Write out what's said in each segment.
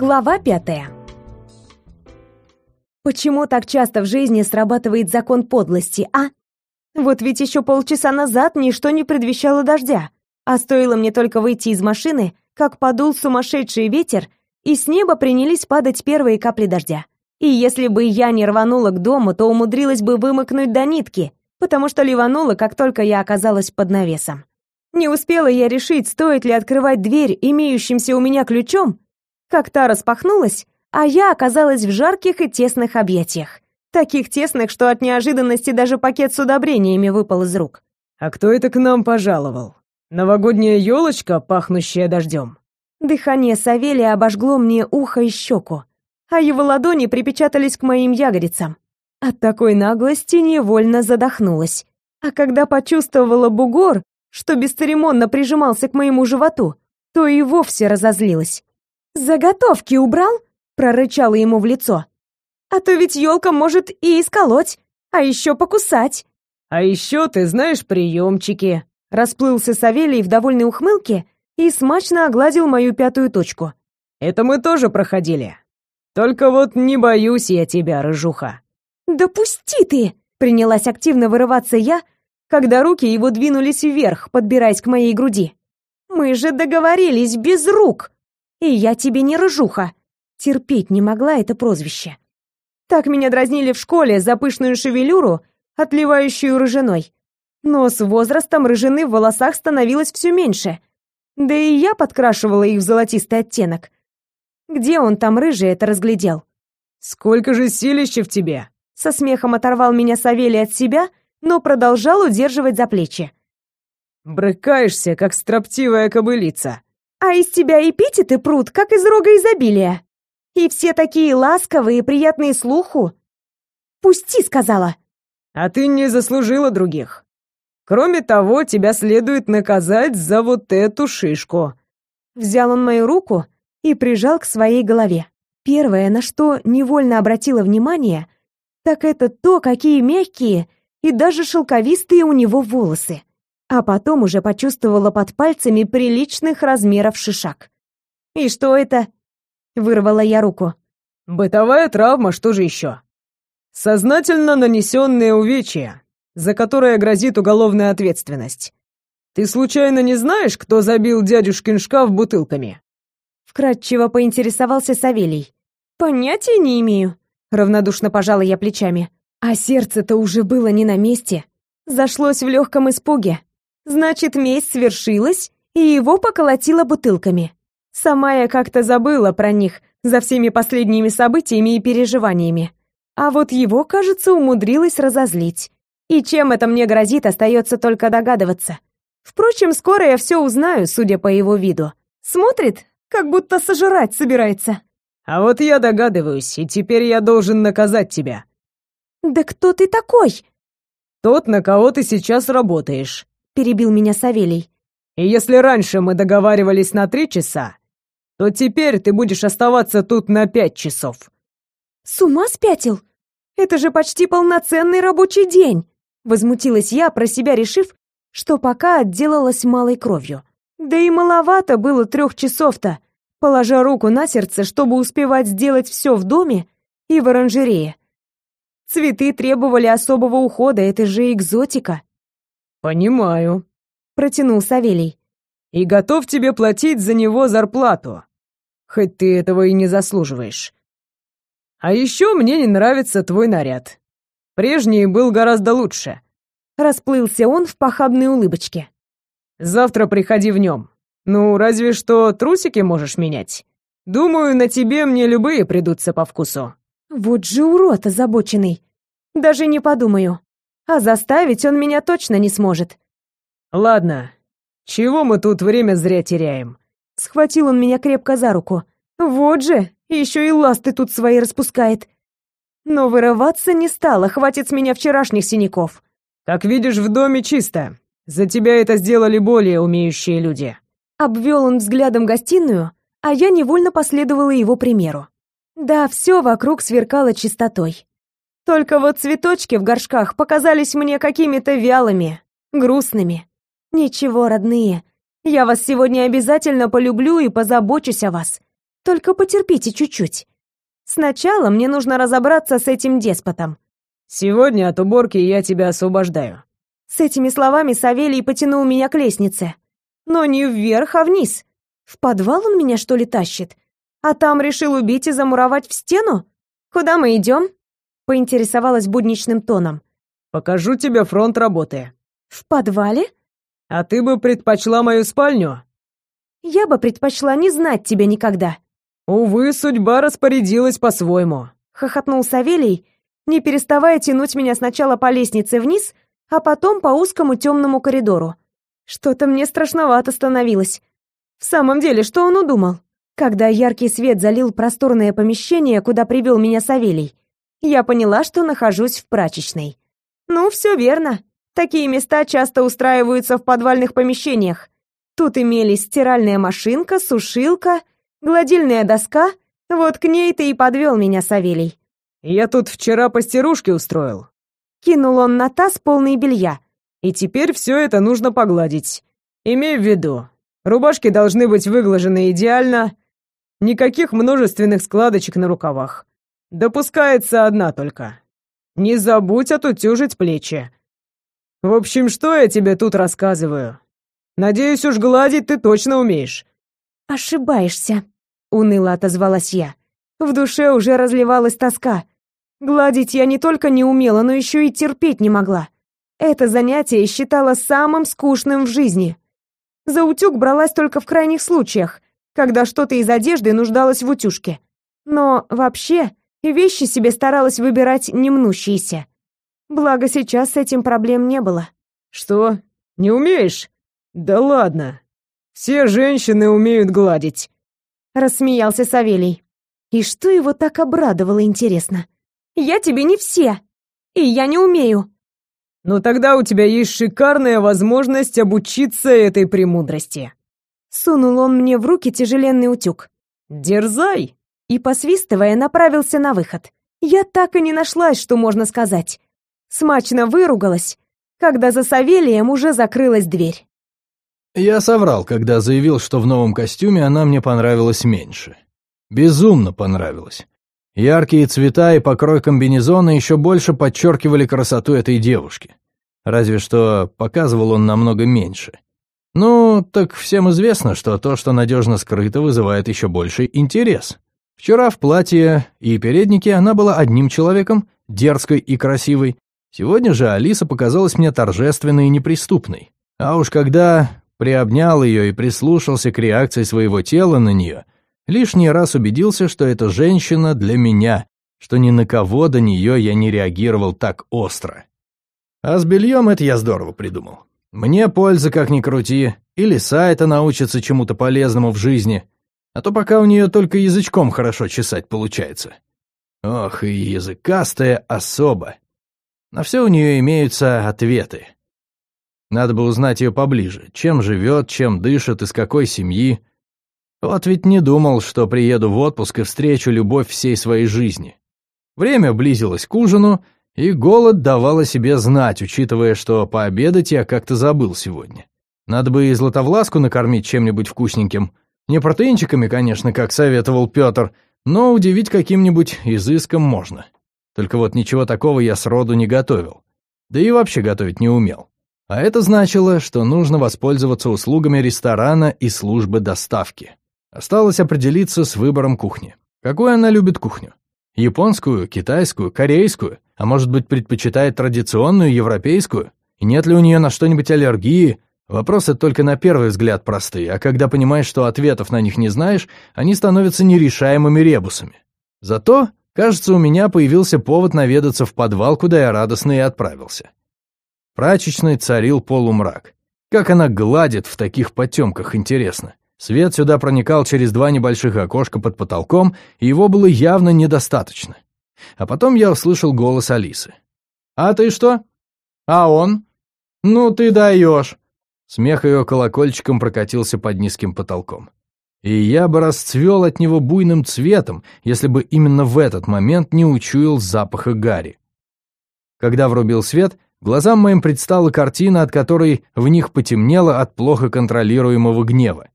Глава пятая. Почему так часто в жизни срабатывает закон подлости, а? Вот ведь еще полчаса назад ничто не предвещало дождя, а стоило мне только выйти из машины, как подул сумасшедший ветер, и с неба принялись падать первые капли дождя. И если бы я не рванула к дому, то умудрилась бы вымокнуть до нитки, потому что ливанула, как только я оказалась под навесом. Не успела я решить, стоит ли открывать дверь имеющимся у меня ключом, как та распахнулась, а я оказалась в жарких и тесных объятиях. Таких тесных, что от неожиданности даже пакет с удобрениями выпал из рук. «А кто это к нам пожаловал? Новогодняя елочка, пахнущая дождем?» Дыхание Савелия обожгло мне ухо и щеку, а его ладони припечатались к моим ягодицам. От такой наглости невольно задохнулась. А когда почувствовала бугор, что бесцеремонно прижимался к моему животу, то и вовсе разозлилась. «Заготовки убрал?» — прорычала ему в лицо. «А то ведь елка может и исколоть, а еще покусать». «А еще ты знаешь приемчики», — расплылся Савелий в довольной ухмылке и смачно огладил мою пятую точку. «Это мы тоже проходили. Только вот не боюсь я тебя, рыжуха». «Да пусти ты!» — принялась активно вырываться я, когда руки его двинулись вверх, подбираясь к моей груди. «Мы же договорились без рук!» И я тебе не рыжуха. Терпеть не могла это прозвище. Так меня дразнили в школе за пышную шевелюру, отливающую рыжиной. Но с возрастом рыжины в волосах становилось все меньше. Да и я подкрашивала их в золотистый оттенок. Где он там рыжий это разглядел? «Сколько же силища в тебе!» Со смехом оторвал меня Савелий от себя, но продолжал удерживать за плечи. «Брыкаешься, как строптивая кобылица!» А из тебя эпитеты прут, как из рога изобилия. И все такие ласковые, приятные слуху. Пусти, сказала. А ты не заслужила других. Кроме того, тебя следует наказать за вот эту шишку. Взял он мою руку и прижал к своей голове. Первое, на что невольно обратила внимание, так это то, какие мягкие и даже шелковистые у него волосы а потом уже почувствовала под пальцами приличных размеров шишак. «И что это?» — вырвала я руку. «Бытовая травма, что же еще?» «Сознательно нанесенные увечья, за которое грозит уголовная ответственность. Ты случайно не знаешь, кто забил дядюшкин шкаф бутылками?» Вкратчиво поинтересовался Савелий. «Понятия не имею», — равнодушно пожала я плечами. А сердце-то уже было не на месте. Зашлось в легком испуге. Значит, месть свершилась, и его поколотило бутылками. Сама я как-то забыла про них за всеми последними событиями и переживаниями. А вот его, кажется, умудрилась разозлить. И чем это мне грозит, остается только догадываться. Впрочем, скоро я все узнаю, судя по его виду. Смотрит, как будто сожрать собирается. А вот я догадываюсь, и теперь я должен наказать тебя. Да кто ты такой? Тот, на кого ты сейчас работаешь перебил меня Савелий. И если раньше мы договаривались на три часа, то теперь ты будешь оставаться тут на пять часов. С ума спятил? Это же почти полноценный рабочий день, возмутилась я, про себя решив, что пока отделалась малой кровью. Да и маловато было трех часов-то, положа руку на сердце, чтобы успевать сделать все в доме и в оранжерее. Цветы требовали особого ухода, это же экзотика. «Понимаю», — протянул Савелий. «И готов тебе платить за него зарплату, хоть ты этого и не заслуживаешь. А еще мне не нравится твой наряд. Прежний был гораздо лучше». Расплылся он в похабной улыбочке. «Завтра приходи в нем. Ну, разве что трусики можешь менять. Думаю, на тебе мне любые придутся по вкусу». Вот же урод озабоченный. Даже не подумаю а заставить он меня точно не сможет. Ладно, чего мы тут время зря теряем? Схватил он меня крепко за руку. Вот же, еще и ласты тут свои распускает. Но вырываться не стало, хватит с меня вчерашних синяков. Как видишь, в доме чисто. За тебя это сделали более умеющие люди. Обвел он взглядом гостиную, а я невольно последовала его примеру. Да, все вокруг сверкало чистотой. Только вот цветочки в горшках показались мне какими-то вялыми, грустными. Ничего, родные, я вас сегодня обязательно полюблю и позабочусь о вас. Только потерпите чуть-чуть. Сначала мне нужно разобраться с этим деспотом. Сегодня от уборки я тебя освобождаю. С этими словами Савелий потянул меня к лестнице. Но не вверх, а вниз. В подвал он меня, что ли, тащит? А там решил убить и замуровать в стену? Куда мы идем? Поинтересовалась будничным тоном. Покажу тебе фронт работы. В подвале? А ты бы предпочла мою спальню? Я бы предпочла не знать тебя никогда. Увы, судьба распорядилась по-своему. Хохотнул Савелий, не переставая тянуть меня сначала по лестнице вниз, а потом по узкому темному коридору. Что-то мне страшновато становилось. В самом деле, что он удумал? Когда яркий свет залил просторное помещение, куда привел меня Савелий, я поняла, что нахожусь в прачечной. Ну, все верно. Такие места часто устраиваются в подвальных помещениях. Тут имелись стиральная машинка, сушилка, гладильная доска. Вот к ней ты и подвел меня, Савелий. Я тут вчера постирушки устроил. Кинул он на таз полный белья. И теперь все это нужно погладить. Имей в виду, рубашки должны быть выглажены идеально, никаких множественных складочек на рукавах. Допускается одна только. Не забудь отутюжить плечи. В общем, что я тебе тут рассказываю? Надеюсь, уж гладить ты точно умеешь. Ошибаешься, уныло отозвалась я. В душе уже разливалась тоска. Гладить я не только не умела, но еще и терпеть не могла. Это занятие считала самым скучным в жизни. За утюг бралась только в крайних случаях, когда что-то из одежды нуждалось в утюжке. Но вообще вещи себе старалась выбирать немнущиеся. Благо сейчас с этим проблем не было. Что? Не умеешь? Да ладно. Все женщины умеют гладить. Рассмеялся Савелий. И что его так обрадовало, интересно? Я тебе не все. И я не умею. Но тогда у тебя есть шикарная возможность обучиться этой премудрости. Сунул он мне в руки тяжеленный утюг. Дерзай! И, посвистывая, направился на выход. Я так и не нашлась, что можно сказать. Смачно выругалась, когда за Савелием уже закрылась дверь. Я соврал, когда заявил, что в новом костюме она мне понравилась меньше. Безумно понравилась. Яркие цвета и покрой комбинезона еще больше подчеркивали красоту этой девушки. Разве что показывал он намного меньше. Ну, так всем известно, что то, что надежно скрыто, вызывает еще больший интерес. Вчера в платье и переднике она была одним человеком, дерзкой и красивой. Сегодня же Алиса показалась мне торжественной и неприступной. А уж когда приобнял ее и прислушался к реакции своего тела на нее — Лишний раз убедился, что эта женщина для меня, что ни на кого до нее я не реагировал так остро. А с бельем это я здорово придумал. Мне польза как ни крути, или сайта научится чему-то полезному в жизни, а то пока у нее только язычком хорошо чесать получается. Ох, и языкастая особа. На все у нее имеются ответы. Надо бы узнать ее поближе, чем живет, чем дышит, из какой семьи. Вот ведь не думал, что приеду в отпуск и встречу любовь всей своей жизни. Время близилось к ужину, и голод давал о себе знать, учитывая, что пообедать я как-то забыл сегодня. Надо бы и Златовласку накормить чем-нибудь вкусненьким. Не протеинчиками, конечно, как советовал Петр, но удивить каким-нибудь изыском можно. Только вот ничего такого я сроду не готовил. Да и вообще готовить не умел. А это значило, что нужно воспользоваться услугами ресторана и службы доставки. Осталось определиться с выбором кухни. Какую она любит кухню? Японскую, китайскую, корейскую? А может быть, предпочитает традиционную, европейскую? И нет ли у нее на что-нибудь аллергии? Вопросы только на первый взгляд простые, а когда понимаешь, что ответов на них не знаешь, они становятся нерешаемыми ребусами. Зато, кажется, у меня появился повод наведаться в подвал, куда я радостно и отправился. Прачечной царил полумрак. Как она гладит в таких потемках, интересно. Свет сюда проникал через два небольших окошка под потолком, и его было явно недостаточно. А потом я услышал голос Алисы. «А ты что? А он? Ну ты даешь!» Смех ее колокольчиком прокатился под низким потолком. И я бы расцвел от него буйным цветом, если бы именно в этот момент не учуял запаха гари. Когда врубил свет, глазам моим предстала картина, от которой в них потемнело от плохо контролируемого гнева.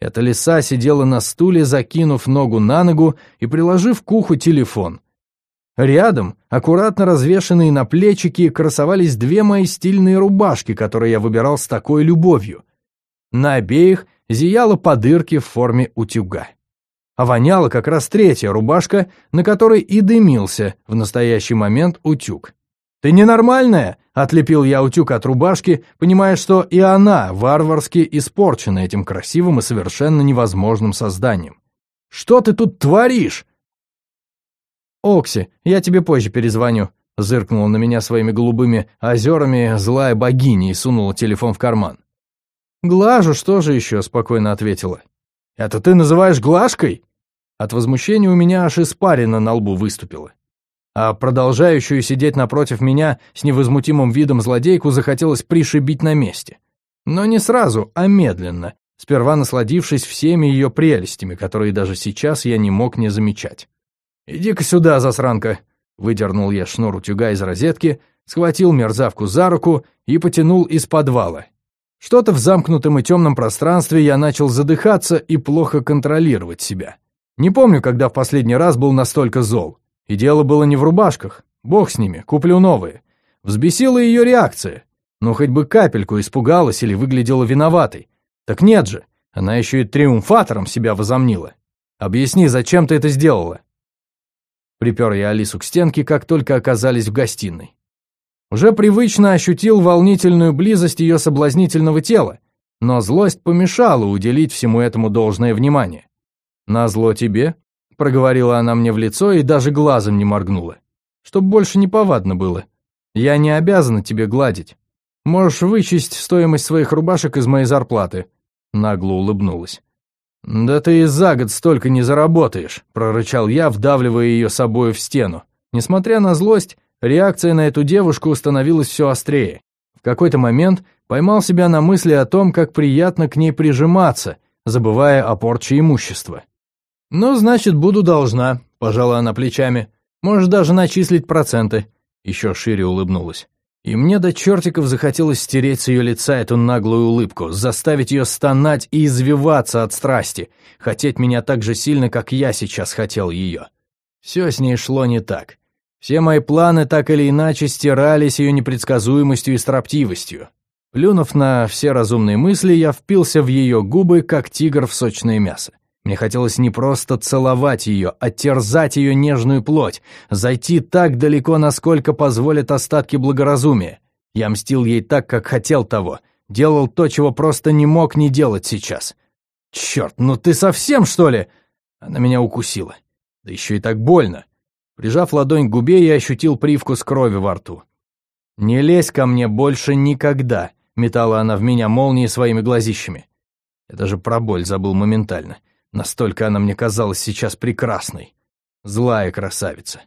Эта лиса сидела на стуле, закинув ногу на ногу и приложив к уху телефон. Рядом, аккуратно развешанные на плечики, красовались две мои стильные рубашки, которые я выбирал с такой любовью. На обеих зияла по дырке в форме утюга. А воняла как раз третья рубашка, на которой и дымился в настоящий момент утюг. «Ты ненормальная?» — отлепил я утюг от рубашки, понимая, что и она варварски испорчена этим красивым и совершенно невозможным созданием. «Что ты тут творишь?» «Окси, я тебе позже перезвоню», — зыркнула на меня своими голубыми озерами злая богиня и сунула телефон в карман. «Глажу, что же еще?» — спокойно ответила. «Это ты называешь глажкой?» От возмущения у меня аж испарина на лбу выступила. А продолжающую сидеть напротив меня с невозмутимым видом злодейку захотелось пришибить на месте. Но не сразу, а медленно, сперва насладившись всеми ее прелестями, которые даже сейчас я не мог не замечать. «Иди-ка сюда, засранка!» Выдернул я шнур утюга из розетки, схватил мерзавку за руку и потянул из подвала. Что-то в замкнутом и темном пространстве я начал задыхаться и плохо контролировать себя. Не помню, когда в последний раз был настолько зол. И дело было не в рубашках. Бог с ними, куплю новые. Взбесила ее реакция. Ну, хоть бы капельку испугалась или выглядела виноватой. Так нет же, она еще и триумфатором себя возомнила. Объясни, зачем ты это сделала? Припер я Алису к стенке, как только оказались в гостиной. Уже привычно ощутил волнительную близость ее соблазнительного тела, но злость помешала уделить всему этому должное внимание. «Назло тебе?» — проговорила она мне в лицо и даже глазом не моргнула. «Чтоб больше не повадно было. Я не обязана тебе гладить. Можешь вычесть стоимость своих рубашек из моей зарплаты». Нагло улыбнулась. «Да ты и за год столько не заработаешь», — прорычал я, вдавливая ее собою в стену. Несмотря на злость, реакция на эту девушку становилась все острее. В какой-то момент поймал себя на мысли о том, как приятно к ней прижиматься, забывая о порче имущества. «Ну, значит, буду должна», — пожала она плечами. «Можешь даже начислить проценты». Еще шире улыбнулась. И мне до чертиков захотелось стереть с ее лица эту наглую улыбку, заставить ее стонать и извиваться от страсти, хотеть меня так же сильно, как я сейчас хотел ее. Все с ней шло не так. Все мои планы так или иначе стирались ее непредсказуемостью и строптивостью. Плюнув на все разумные мысли, я впился в ее губы, как тигр в сочное мясо. Мне хотелось не просто целовать ее, а терзать ее нежную плоть, зайти так далеко, насколько позволят остатки благоразумия. Я мстил ей так, как хотел того, делал то, чего просто не мог не делать сейчас. «Черт, ну ты совсем, что ли?» Она меня укусила. Да еще и так больно. Прижав ладонь к губе, я ощутил привкус крови во рту. «Не лезь ко мне больше никогда», — метала она в меня молнией своими глазищами. Я даже про боль забыл моментально. Настолько она мне казалась сейчас прекрасной. Злая красавица.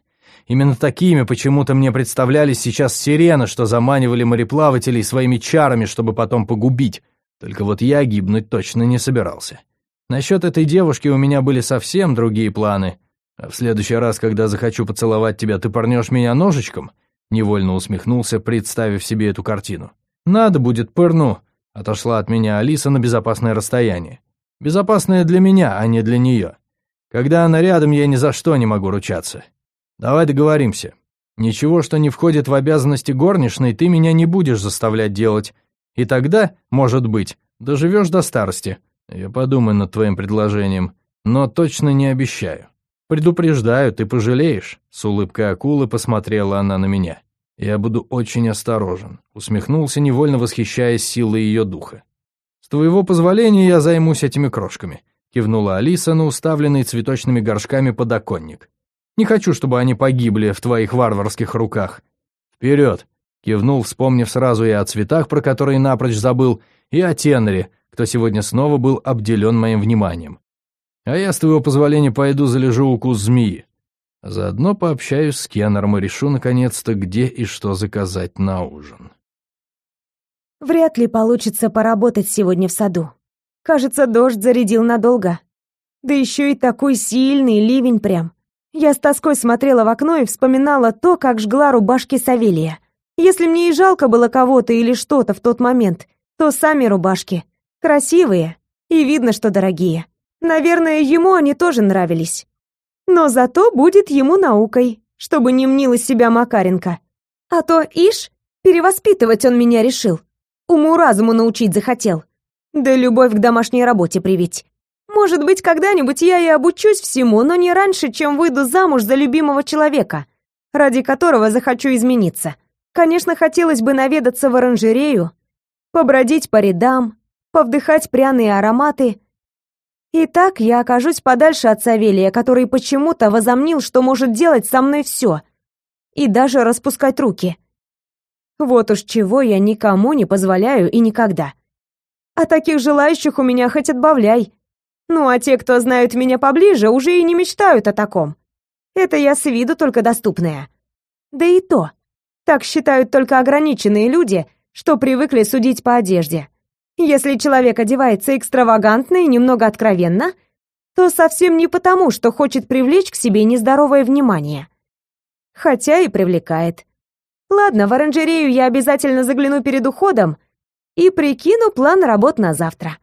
Именно такими почему-то мне представлялись сейчас сирены, что заманивали мореплавателей своими чарами, чтобы потом погубить. Только вот я гибнуть точно не собирался. Насчет этой девушки у меня были совсем другие планы. А в следующий раз, когда захочу поцеловать тебя, ты порнешь меня ножичком?» Невольно усмехнулся, представив себе эту картину. «Надо будет, пырну», — отошла от меня Алиса на безопасное расстояние. Безопасная для меня, а не для нее. Когда она рядом, я ни за что не могу ручаться. Давай договоримся. Ничего, что не входит в обязанности горничной, ты меня не будешь заставлять делать. И тогда, может быть, доживешь до старости. Я подумаю над твоим предложением, но точно не обещаю. Предупреждаю, ты пожалеешь. С улыбкой акулы посмотрела она на меня. Я буду очень осторожен. Усмехнулся, невольно восхищаясь силой ее духа твоего позволения я займусь этими крошками», кивнула Алиса на уставленный цветочными горшками подоконник. «Не хочу, чтобы они погибли в твоих варварских руках». «Вперед!» кивнул, вспомнив сразу и о цветах, про которые напрочь забыл, и о теноре, кто сегодня снова был обделен моим вниманием. «А я, с твоего позволения, пойду залежу укус змеи. Заодно пообщаюсь с Кеннером и решу, наконец-то, где и что заказать на ужин». Вряд ли получится поработать сегодня в саду. Кажется, дождь зарядил надолго. Да еще и такой сильный ливень прям. Я с тоской смотрела в окно и вспоминала то, как жгла рубашки Савелия. Если мне и жалко было кого-то или что-то в тот момент, то сами рубашки. Красивые И видно, что дорогие. Наверное, ему они тоже нравились. Но зато будет ему наукой, чтобы не мнил из себя Макаренко. А то, ишь, перевоспитывать он меня решил. Уму-разуму научить захотел. Да любовь к домашней работе привить. Может быть, когда-нибудь я и обучусь всему, но не раньше, чем выйду замуж за любимого человека, ради которого захочу измениться. Конечно, хотелось бы наведаться в оранжерею, побродить по рядам, повдыхать пряные ароматы. И так я окажусь подальше от Савелия, который почему-то возомнил, что может делать со мной все. И даже распускать руки. Вот уж чего я никому не позволяю и никогда. А таких желающих у меня хоть отбавляй. Ну, а те, кто знают меня поближе, уже и не мечтают о таком. Это я с виду только доступная. Да и то. Так считают только ограниченные люди, что привыкли судить по одежде. Если человек одевается экстравагантно и немного откровенно, то совсем не потому, что хочет привлечь к себе нездоровое внимание. Хотя и привлекает. Ладно, в оранжерею я обязательно загляну перед уходом и прикину план работ на завтра.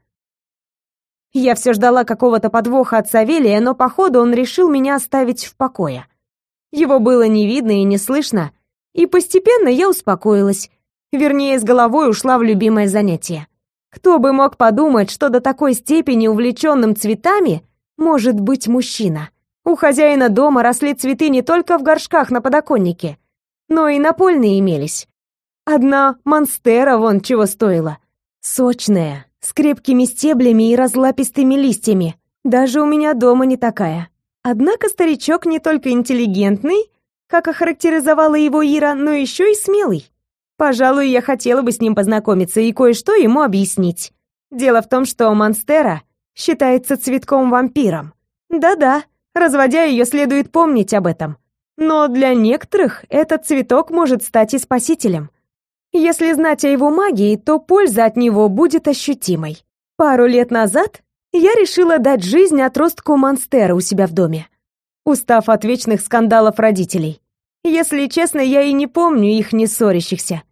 Я все ждала какого-то подвоха от Савелия, но походу он решил меня оставить в покое. Его было не видно и не слышно, и постепенно я успокоилась, вернее, с головой ушла в любимое занятие. Кто бы мог подумать, что до такой степени увлеченным цветами может быть мужчина. У хозяина дома росли цветы не только в горшках на подоконнике, но и напольные имелись. Одна монстера вон чего стоила. Сочная, с крепкими стеблями и разлапистыми листьями. Даже у меня дома не такая. Однако старичок не только интеллигентный, как охарактеризовала его Ира, но еще и смелый. Пожалуй, я хотела бы с ним познакомиться и кое-что ему объяснить. Дело в том, что Монстера считается цветком-вампиром. Да-да, разводя ее, следует помнить об этом. Но для некоторых этот цветок может стать и спасителем. Если знать о его магии, то польза от него будет ощутимой. Пару лет назад я решила дать жизнь отростку Монстера у себя в доме, устав от вечных скандалов родителей. Если честно, я и не помню их не ссорящихся.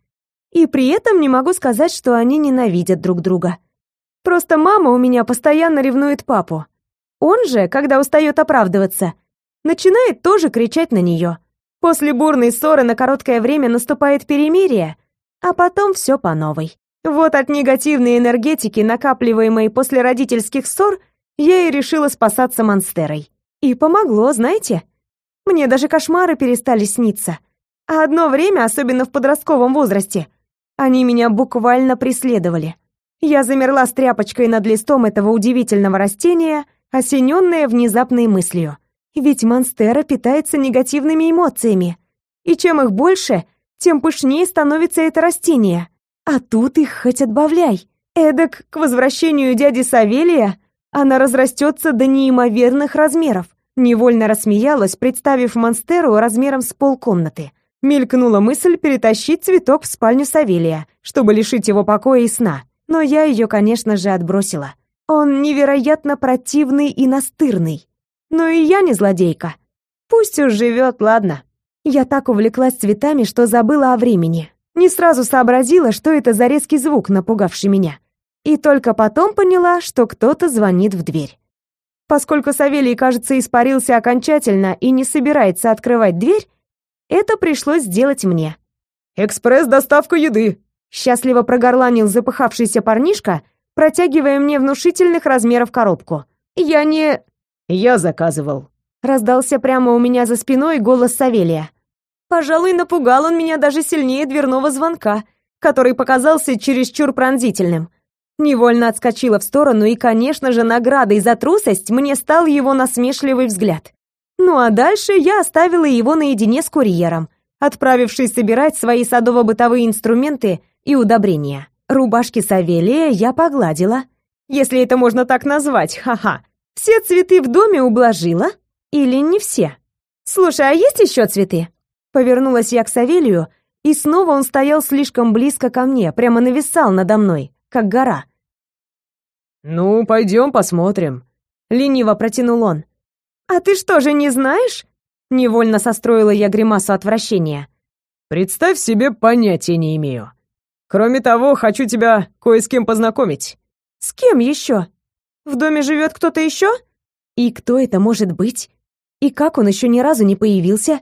И при этом не могу сказать, что они ненавидят друг друга. Просто мама у меня постоянно ревнует папу. Он же, когда устает оправдываться, начинает тоже кричать на нее. После бурной ссоры на короткое время наступает перемирие — а потом все по новой. Вот от негативной энергетики, накапливаемой после родительских ссор, я и решила спасаться монстерой. И помогло, знаете? Мне даже кошмары перестали сниться. А одно время, особенно в подростковом возрасте, они меня буквально преследовали. Я замерла с тряпочкой над листом этого удивительного растения, осененная внезапной мыслью. Ведь монстера питается негативными эмоциями. И чем их больше — тем пышнее становится это растение. А тут их хоть отбавляй. Эдак к возвращению дяди Савелия она разрастется до неимоверных размеров. Невольно рассмеялась, представив монстеру размером с полкомнаты. Мелькнула мысль перетащить цветок в спальню Савелия, чтобы лишить его покоя и сна. Но я ее, конечно же, отбросила. Он невероятно противный и настырный. Но и я не злодейка. Пусть уж живет, ладно. Я так увлеклась цветами, что забыла о времени. Не сразу сообразила, что это за резкий звук, напугавший меня. И только потом поняла, что кто-то звонит в дверь. Поскольку Савелий, кажется, испарился окончательно и не собирается открывать дверь, это пришлось сделать мне. «Экспресс-доставка еды!» Счастливо прогорланил запыхавшийся парнишка, протягивая мне внушительных размеров коробку. «Я не...» «Я заказывал», — раздался прямо у меня за спиной голос Савелия. Пожалуй, напугал он меня даже сильнее дверного звонка, который показался чересчур пронзительным. Невольно отскочила в сторону, и, конечно же, наградой за трусость мне стал его насмешливый взгляд. Ну а дальше я оставила его наедине с курьером, отправившись собирать свои садово-бытовые инструменты и удобрения. Рубашки Савелия я погладила, если это можно так назвать, ха-ха. Все цветы в доме ублажила? Или не все? Слушай, а есть еще цветы? Повернулась я к Савелию, и снова он стоял слишком близко ко мне, прямо нависал надо мной, как гора. «Ну, пойдем посмотрим», — лениво протянул он. «А ты что же не знаешь?» Невольно состроила я гримасу отвращения. «Представь себе, понятия не имею. Кроме того, хочу тебя кое с кем познакомить». «С кем еще?» В доме живет кто-то еще? И кто это может быть? И как он еще ни разу не появился?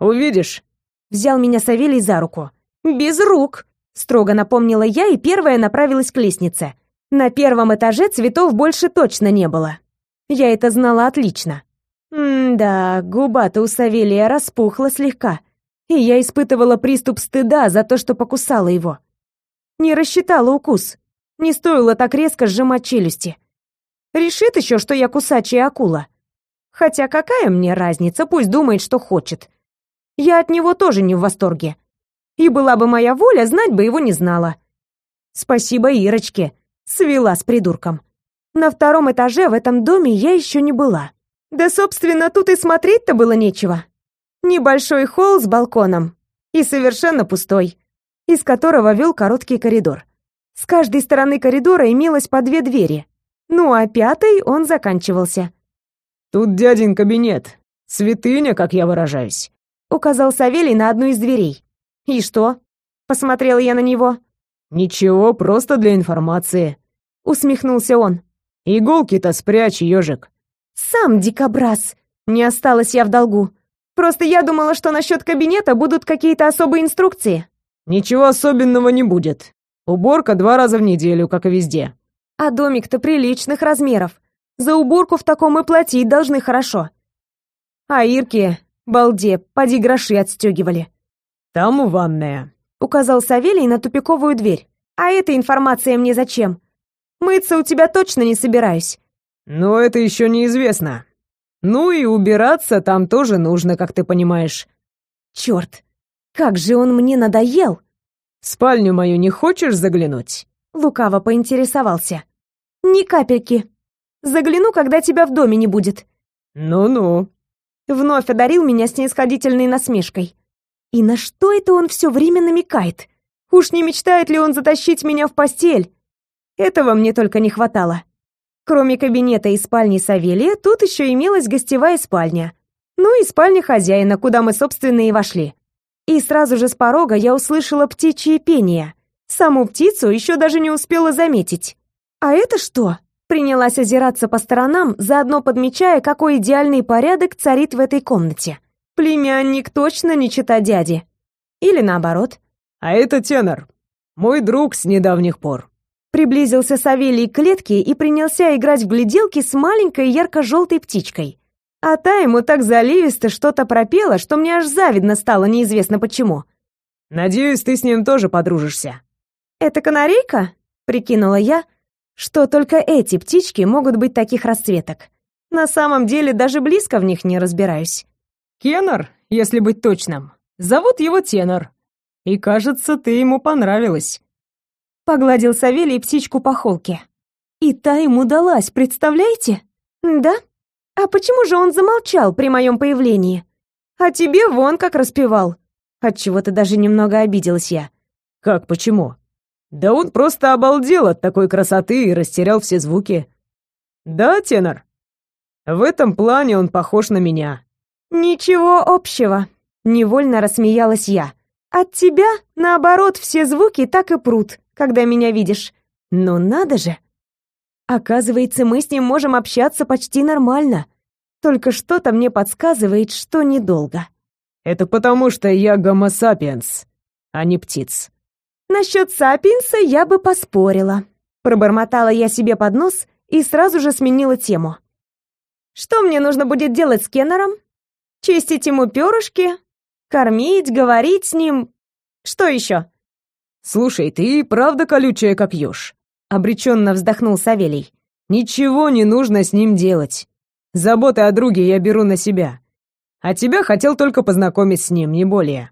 Увидишь. Взял меня Савелий за руку. Без рук, строго напомнила я и первая направилась к лестнице. На первом этаже цветов больше точно не было. Я это знала отлично. М-да, губа-то у Савелия распухла слегка, и я испытывала приступ стыда за то, что покусала его. Не рассчитала укус. Не стоило так резко сжимать челюсти. Решит еще, что я кусачая акула. Хотя какая мне разница, пусть думает, что хочет. Я от него тоже не в восторге. И была бы моя воля, знать бы его не знала. Спасибо Ирочке, свела с придурком. На втором этаже в этом доме я еще не была. Да, собственно, тут и смотреть-то было нечего. Небольшой холл с балконом и совершенно пустой, из которого вел короткий коридор. С каждой стороны коридора имелось по две двери, ну а пятой он заканчивался. «Тут дядин кабинет. Святыня, как я выражаюсь», — указал Савелий на одну из дверей. «И что?» — посмотрела я на него. «Ничего, просто для информации», — усмехнулся он. «Иголки-то спрячь, ежик». «Сам дикобраз!» Не осталась я в долгу. Просто я думала, что насчет кабинета будут какие-то особые инструкции. Ничего особенного не будет. Уборка два раза в неделю, как и везде. А домик-то приличных размеров. За уборку в таком и платить должны хорошо. А Ирке, балде, поди гроши отстегивали. Там ванная. Указал Савелий на тупиковую дверь. А эта информация мне зачем? Мыться у тебя точно не собираюсь. Но это еще неизвестно. Ну и убираться там тоже нужно, как ты понимаешь. Черт, как же он мне надоел! В спальню мою не хочешь заглянуть? Лукаво поинтересовался. Ни капельки. Загляну, когда тебя в доме не будет. Ну-ну. Вновь одарил меня снисходительной насмешкой. И на что это он все время намекает? Уж не мечтает ли он затащить меня в постель? Этого мне только не хватало. Кроме кабинета и спальни Савелия, тут еще имелась гостевая спальня. Ну и спальня хозяина, куда мы, собственно, и вошли. И сразу же с порога я услышала птичье пение. Саму птицу еще даже не успела заметить. А это что? Принялась озираться по сторонам, заодно подмечая, какой идеальный порядок царит в этой комнате. Племянник точно не чита дяди. Или наоборот. А это тенор. Мой друг с недавних пор. Приблизился Савелий к клетке и принялся играть в гляделки с маленькой ярко-желтой птичкой. А та ему так заливисто что-то пропела, что мне аж завидно стало, неизвестно почему. «Надеюсь, ты с ним тоже подружишься». «Это канарейка?» — прикинула я, что только эти птички могут быть таких расцветок. На самом деле даже близко в них не разбираюсь. «Кеннер, если быть точным. Зовут его Тенор. И, кажется, ты ему понравилась». Погладил Савелий птичку по холке. И та ему далась, представляете? Да? А почему же он замолчал при моем появлении? А тебе вон как распевал. Отчего-то даже немного обиделась я. Как почему? Да он просто обалдел от такой красоты и растерял все звуки. Да, тенор? В этом плане он похож на меня. Ничего общего. Невольно рассмеялась я. От тебя, наоборот, все звуки так и прут когда меня видишь. Но надо же! Оказывается, мы с ним можем общаться почти нормально. Только что-то мне подсказывает, что недолго. Это потому, что я гомо сапиенс, а не птиц. Насчет сапиенса я бы поспорила. Пробормотала я себе под нос и сразу же сменила тему. Что мне нужно будет делать с Кеннером? Чистить ему перышки? Кормить, говорить с ним? Что еще? «Слушай, ты правда колючая, как ёж?» — обреченно вздохнул Савелий. «Ничего не нужно с ним делать. Заботы о друге я беру на себя. А тебя хотел только познакомить с ним, не более».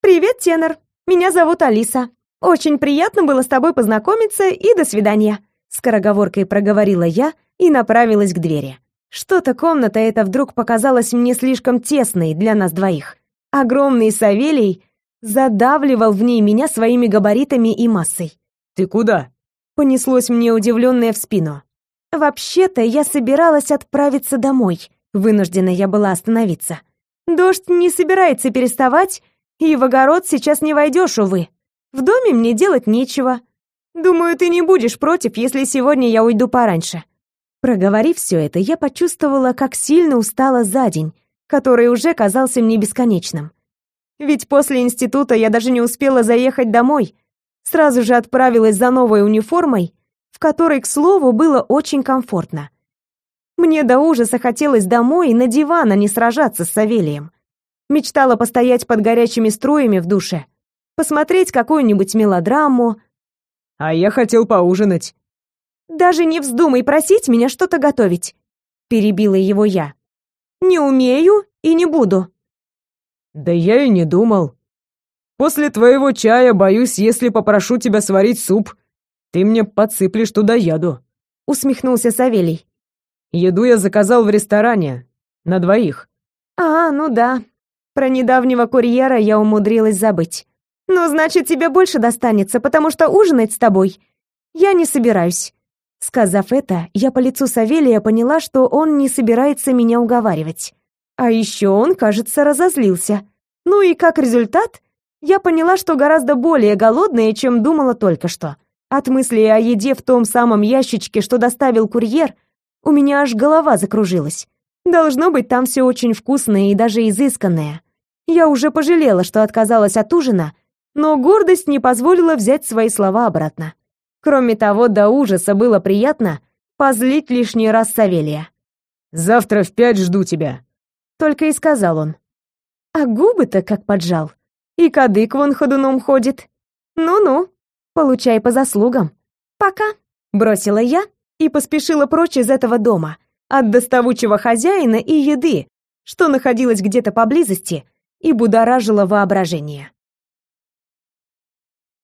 «Привет, Тенор. Меня зовут Алиса. Очень приятно было с тобой познакомиться и до свидания», — скороговоркой проговорила я и направилась к двери. Что-то комната эта вдруг показалась мне слишком тесной для нас двоих. Огромный Савелий задавливал в ней меня своими габаритами и массой. «Ты куда?» — понеслось мне удивленное в спину. «Вообще-то я собиралась отправиться домой», — вынуждена я была остановиться. «Дождь не собирается переставать, и в огород сейчас не войдешь, увы. В доме мне делать нечего. Думаю, ты не будешь против, если сегодня я уйду пораньше». Проговорив все это, я почувствовала, как сильно устала за день, который уже казался мне бесконечным. Ведь после института я даже не успела заехать домой. Сразу же отправилась за новой униформой, в которой, к слову, было очень комфортно. Мне до ужаса хотелось домой и на диван, а не сражаться с Савелием. Мечтала постоять под горячими струями в душе, посмотреть какую-нибудь мелодраму. А я хотел поужинать. Даже не вздумай просить меня что-то готовить, перебила его я. Не умею и не буду. Да я и не думал. После твоего чая, боюсь, если попрошу тебя сварить суп, ты мне подсыплешь туда яду. Усмехнулся Савелий. Еду я заказал в ресторане. На двоих. А, ну да. Про недавнего курьера я умудрилась забыть. Ну, значит, тебе больше достанется, потому что ужинать с тобой я не собираюсь. Сказав это, я по лицу Савелия поняла, что он не собирается меня уговаривать. А еще он, кажется, разозлился. Ну и как результат, я поняла, что гораздо более голодная, чем думала только что. От мысли о еде в том самом ящичке, что доставил курьер, у меня аж голова закружилась. Должно быть, там все очень вкусное и даже изысканное. Я уже пожалела, что отказалась от ужина, но гордость не позволила взять свои слова обратно. Кроме того, до ужаса было приятно позлить лишний раз Савелия. «Завтра в пять жду тебя», — только и сказал он. А губы-то как поджал. И кадык вон ходуном ходит. Ну-ну, получай по заслугам. Пока, бросила я и поспешила прочь из этого дома, от доставучего хозяина и еды, что находилась где-то поблизости и будоражила воображение.